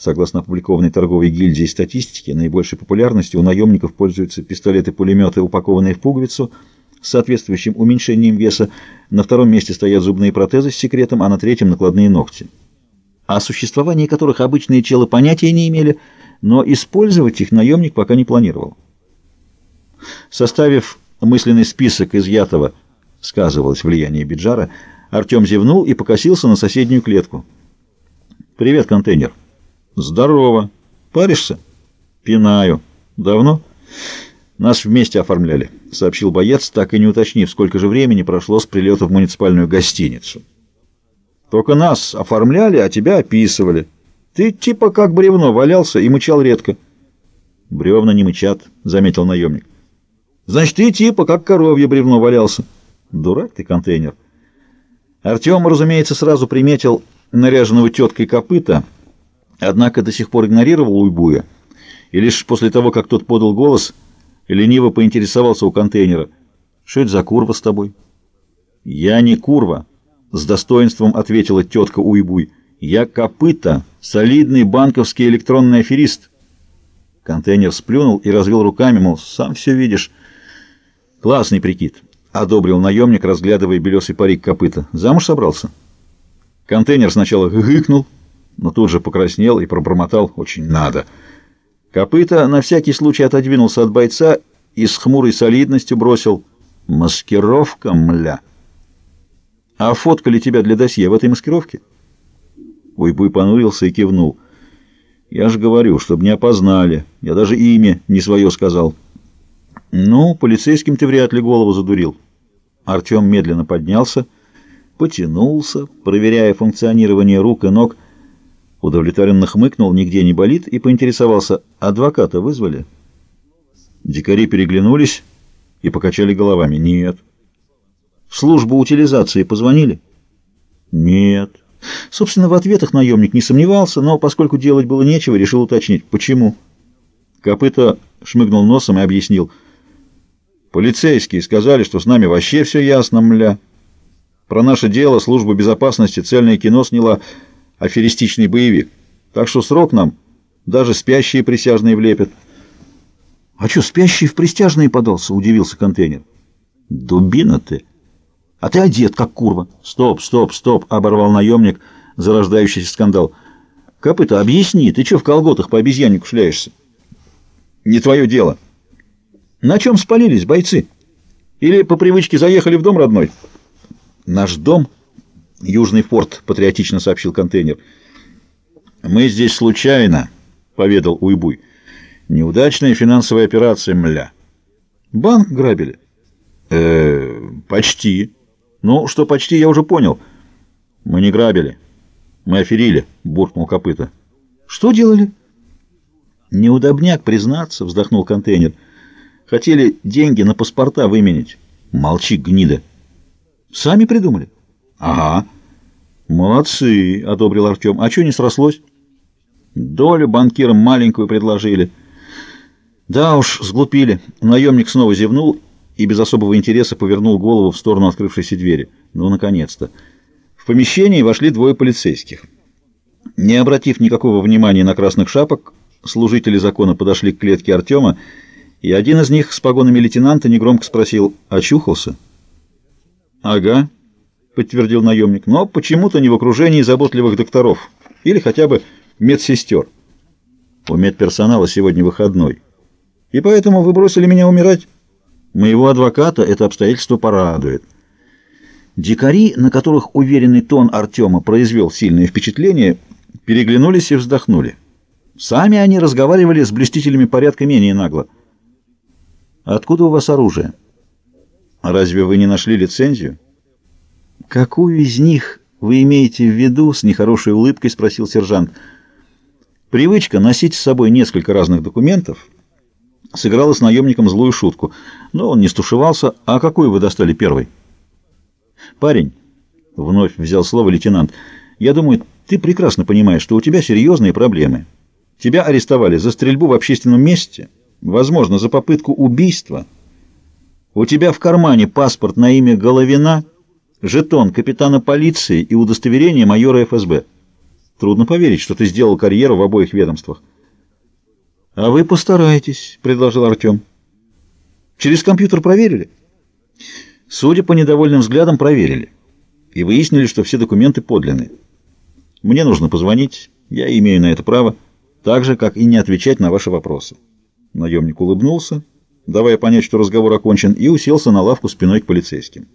Согласно опубликованной торговой гильдии статистике, наибольшей популярностью у наемников пользуются пистолеты-пулеметы, упакованные в пуговицу, с соответствующим уменьшением веса. На втором месте стоят зубные протезы с секретом, а на третьем — накладные ногти. О существовании которых обычные челы понятия не имели, но использовать их наемник пока не планировал. Составив мысленный список изъятого, сказывалось влияние Биджара, Артем зевнул и покосился на соседнюю клетку. «Привет, контейнер». Здорово. Паришься? Пинаю. Давно? Нас вместе оформляли, сообщил боец, так и не уточнив, сколько же времени прошло с прилета в муниципальную гостиницу. Только нас оформляли, а тебя описывали. Ты типа как бревно валялся и мычал редко. Бревна не мычат, заметил наемник. Значит, ты типа как коровье бревно валялся. Дурак ты, контейнер. Артем, разумеется, сразу приметил наряженного теткой копыта — Однако до сих пор игнорировал Уйбуя, и лишь после того, как тот подал голос, лениво поинтересовался у контейнера. «Что это за курва с тобой?» «Я не курва», — с достоинством ответила тетка Уйбуй. «Я копыта, солидный банковский электронный аферист». Контейнер сплюнул и развел руками, мол, сам все видишь. «Классный прикид», — одобрил наемник, разглядывая белесый парик копыта. «Замуж собрался?» Контейнер сначала гыкнул, но тут же покраснел и пробормотал «очень надо». Копыта на всякий случай отодвинулся от бойца и с хмурой солидностью бросил «маскировка, мля». «А фоткали тебя для досье в этой маскировке?» Уйбуй понурился и кивнул. «Я же говорю, чтобы не опознали. Я даже имя не свое сказал». «Ну, полицейским ты вряд ли голову задурил». Артем медленно поднялся, потянулся, проверяя функционирование рук и ног, Удовлетворенно хмыкнул, нигде не болит, и поинтересовался, адвоката вызвали? Дикари переглянулись и покачали головами. Нет. В службу утилизации позвонили? Нет. Собственно, в ответах наемник не сомневался, но поскольку делать было нечего, решил уточнить. Почему? Копыта шмыгнул носом и объяснил. Полицейские сказали, что с нами вообще все ясно, мля. Про наше дело служба безопасности цельное кино сняла аферистичный боевик. Так что срок нам даже спящие присяжные влепят. — А что, спящий в присяжные подался? — удивился контейнер. — Дубина ты! А ты одет, как курва. — Стоп, стоп, стоп! — оборвал наемник зарождающийся скандал. — Копыта, объясни, ты что в колготах по обезьяннику шляешься? — Не твое дело. — На чем спалились бойцы? Или по привычке заехали в дом родной? — Наш дом — «Южный форт», — патриотично сообщил контейнер. «Мы здесь случайно», — поведал Уйбуй. «Неудачная финансовая операция, мля». «Банк грабили?» э почти. Ну, что почти, я уже понял. Мы не грабили. Мы аферили», — буркнул копыта. «Что делали?» «Неудобняк, признаться», — вздохнул контейнер. «Хотели деньги на паспорта выменить». «Молчи, гнида». «Сами придумали?» «Ага». «Молодцы», — одобрил Артем. «А что не срослось?» «Долю банкирам маленькую предложили». «Да уж, сглупили». Наемник снова зевнул и без особого интереса повернул голову в сторону открывшейся двери. «Ну, наконец-то». В помещении вошли двое полицейских. Не обратив никакого внимания на красных шапок, служители закона подошли к клетке Артема, и один из них с погонами лейтенанта негромко спросил «Очухался?» «Ага», — подтвердил наемник, — но почему-то не в окружении заботливых докторов или хотя бы медсестер. У медперсонала сегодня выходной. И поэтому вы бросили меня умирать? Моего адвоката это обстоятельство порадует. Дикари, на которых уверенный тон Артема произвел сильное впечатление, переглянулись и вздохнули. Сами они разговаривали с блюстителями порядка менее нагло. «Откуда у вас оружие? Разве вы не нашли лицензию?» «Какую из них вы имеете в виду?» — с нехорошей улыбкой спросил сержант. Привычка носить с собой несколько разных документов сыграла с наемником злую шутку, но он не стушевался. «А какую вы достали первой?» «Парень», — вновь взял слово лейтенант, — «я думаю, ты прекрасно понимаешь, что у тебя серьезные проблемы. Тебя арестовали за стрельбу в общественном месте, возможно, за попытку убийства. У тебя в кармане паспорт на имя Головина — жетон капитана полиции и удостоверение майора ФСБ. Трудно поверить, что ты сделал карьеру в обоих ведомствах. — А вы постарайтесь, — предложил Артем. — Через компьютер проверили? Судя по недовольным взглядам, проверили. И выяснили, что все документы подлинные. Мне нужно позвонить, я имею на это право, так же, как и не отвечать на ваши вопросы. Наемник улыбнулся, давая понять, что разговор окончен, и уселся на лавку спиной к полицейским.